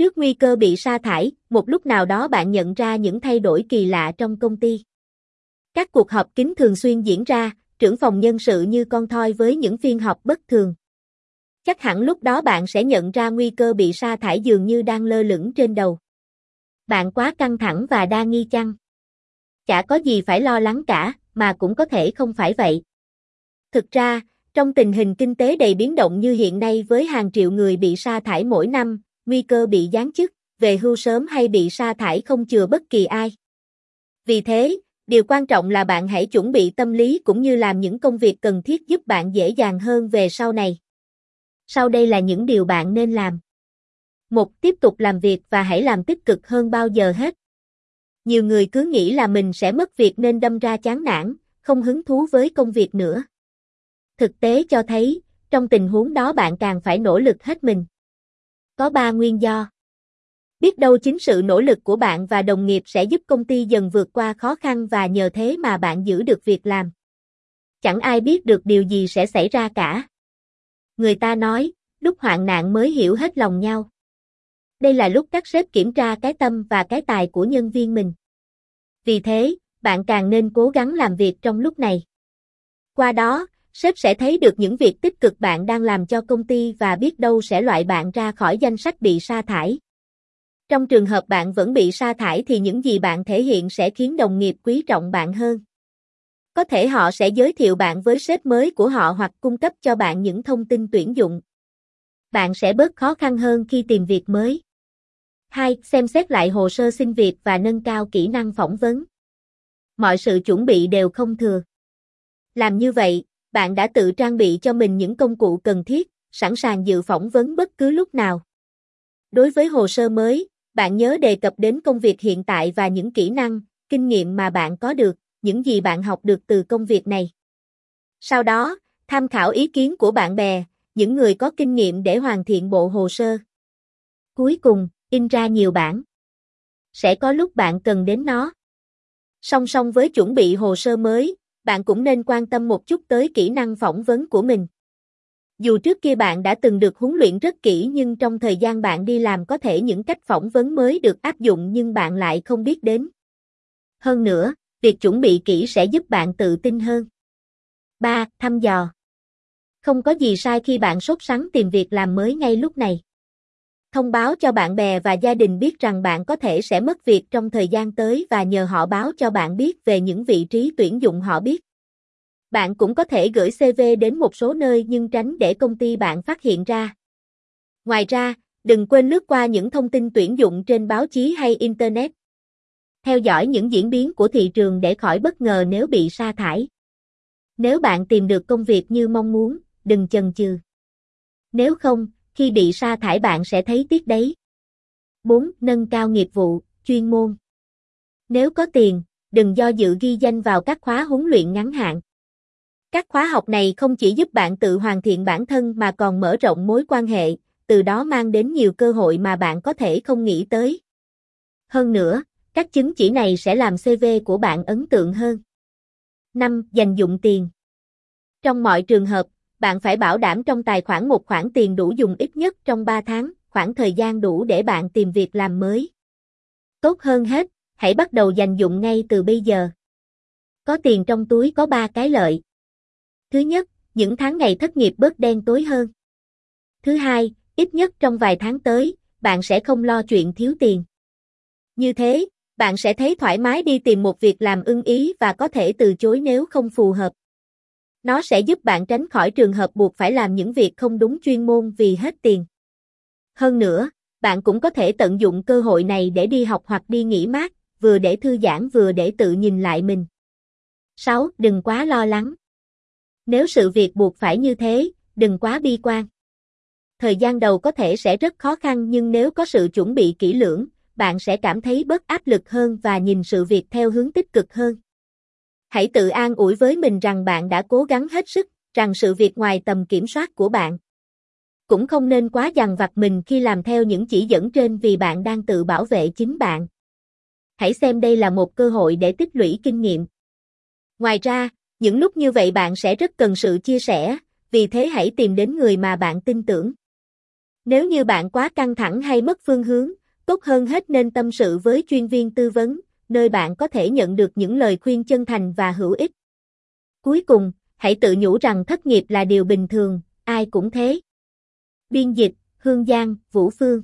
Trước nguy cơ bị sa thải, một lúc nào đó bạn nhận ra những thay đổi kỳ lạ trong công ty. Các cuộc họp kín thường xuyên diễn ra, trưởng phòng nhân sự như con thoi với những phiên họp bất thường. Chắc hẳn lúc đó bạn sẽ nhận ra nguy cơ bị sa thải dường như đang lơ lửng trên đầu. Bạn quá căng thẳng và đa nghi chăng? Chả có gì phải lo lắng cả, mà cũng có thể không phải vậy. Thực ra, trong tình hình kinh tế đầy biến động như hiện nay với hàng triệu người bị sa thải mỗi năm, nguy cơ bị giáng chức, về hưu sớm hay bị sa thải không chừa bất kỳ ai. Vì thế, điều quan trọng là bạn hãy chuẩn bị tâm lý cũng như làm những công việc cần thiết giúp bạn dễ dàng hơn về sau này. Sau đây là những điều bạn nên làm. Một, tiếp tục làm việc và hãy làm tích cực hơn bao giờ hết. Nhiều người cứ nghĩ là mình sẽ mất việc nên đâm ra chán nản, không hứng thú với công việc nữa. Thực tế cho thấy, trong tình huống đó bạn càng phải nỗ lực hết mình. Có 3 nguyên do. Biết đâu chính sự nỗ lực của bạn và đồng nghiệp sẽ giúp công ty dần vượt qua khó khăn và nhờ thế mà bạn giữ được việc làm. Chẳng ai biết được điều gì sẽ xảy ra cả. Người ta nói, lúc hoạn nạn mới hiểu hết lòng nhau. Đây là lúc các sếp kiểm tra cái tâm và cái tài của nhân viên mình. Vì thế, bạn càng nên cố gắng làm việc trong lúc này. Qua đó, sếp sẽ thấy được những việc tích cực bạn đang làm cho công ty và biết đâu sẽ loại bạn ra khỏi danh sách bị sa thải. Trong trường hợp bạn vẫn bị sa thải thì những gì bạn thể hiện sẽ khiến đồng nghiệp quý trọng bạn hơn. Có thể họ sẽ giới thiệu bạn với sếp mới của họ hoặc cung cấp cho bạn những thông tin tuyển dụng. Bạn sẽ bớt khó khăn hơn khi tìm việc mới. 2. Xem xét lại hồ sơ xin việc và nâng cao kỹ năng phỏng vấn. Mọi sự chuẩn bị đều không thừa. Làm như vậy, bạn đã tự trang bị cho mình những công cụ cần thiết, sẵn sàng dự phỏng vấn bất cứ lúc nào. Đối với hồ sơ mới, bạn nhớ đề cập đến công việc hiện tại và những kỹ năng, kinh nghiệm mà bạn có được, những gì bạn học được từ công việc này. Sau đó, tham khảo ý kiến của bạn bè, những người có kinh nghiệm để hoàn thiện bộ hồ sơ. Cuối cùng, in ra nhiều bản. Sẽ có lúc bạn cần đến nó. Song song với chuẩn bị hồ sơ mới, bạn cũng nên quan tâm một chút tới kỹ năng phỏng vấn của mình. Dù trước kia bạn đã từng được huấn luyện rất kỹ nhưng trong thời gian bạn đi làm có thể những cách phỏng vấn mới được áp dụng nhưng bạn lại không biết đến. Hơn nữa, việc chuẩn bị kỹ sẽ giúp bạn tự tin hơn. 3. Thăm dò Không có gì sai khi bạn sốt sắng tìm việc làm mới ngay lúc này. Thông báo cho bạn bè và gia đình biết rằng bạn có thể sẽ mất việc trong thời gian tới và nhờ họ báo cho bạn biết về những vị trí tuyển dụng họ biết. Bạn cũng có thể gửi CV đến một số nơi nhưng tránh để công ty bạn phát hiện ra. Ngoài ra, đừng quên lướt qua những thông tin tuyển dụng trên báo chí hay Internet. Theo dõi những diễn biến của thị trường để khỏi bất ngờ nếu bị sa thải. Nếu bạn tìm được công việc như mong muốn, đừng chần chừ. Nếu không, khi bị sa thải bạn sẽ thấy tiếc đấy. 4. Nâng cao nghiệp vụ, chuyên môn. Nếu có tiền, đừng do dự ghi danh vào các khóa huấn luyện ngắn hạn. Các khóa học này không chỉ giúp bạn tự hoàn thiện bản thân mà còn mở rộng mối quan hệ, từ đó mang đến nhiều cơ hội mà bạn có thể không nghĩ tới. Hơn nữa, các chứng chỉ này sẽ làm CV của bạn ấn tượng hơn. 5. Dành dụng tiền. Trong mọi trường hợp, bạn phải bảo đảm trong tài khoản một khoản tiền đủ dùng ít nhất trong 3 tháng, khoảng thời gian đủ để bạn tìm việc làm mới. Tốt hơn hết, hãy bắt đầu dành dụng ngay từ bây giờ. Có tiền trong túi có 3 cái lợi. Thứ nhất, những tháng ngày thất nghiệp bớt đen tối hơn. Thứ hai, ít nhất trong vài tháng tới, bạn sẽ không lo chuyện thiếu tiền. Như thế, bạn sẽ thấy thoải mái đi tìm một việc làm ưng ý và có thể từ chối nếu không phù hợp. Nó sẽ giúp bạn tránh khỏi trường hợp buộc phải làm những việc không đúng chuyên môn vì hết tiền. Hơn nữa, bạn cũng có thể tận dụng cơ hội này để đi học hoặc đi nghỉ mát, vừa để thư giãn vừa để tự nhìn lại mình. 6. Đừng quá lo lắng. Nếu sự việc buộc phải như thế, đừng quá bi quan. Thời gian đầu có thể sẽ rất khó khăn nhưng nếu có sự chuẩn bị kỹ lưỡng, bạn sẽ cảm thấy bớt áp lực hơn và nhìn sự việc theo hướng tích cực hơn. Hãy tự an ủi với mình rằng bạn đã cố gắng hết sức, rằng sự việc ngoài tầm kiểm soát của bạn. Cũng không nên quá dằn vặt mình khi làm theo những chỉ dẫn trên vì bạn đang tự bảo vệ chính bạn. Hãy xem đây là một cơ hội để tích lũy kinh nghiệm. Ngoài ra, những lúc như vậy bạn sẽ rất cần sự chia sẻ, vì thế hãy tìm đến người mà bạn tin tưởng. Nếu như bạn quá căng thẳng hay mất phương hướng, tốt hơn hết nên tâm sự với chuyên viên tư vấn, nơi bạn có thể nhận được những lời khuyên chân thành và hữu ích. Cuối cùng, hãy tự nhủ rằng thất nghiệp là điều bình thường, ai cũng thế. Biên dịch, Hương Giang, Vũ Phương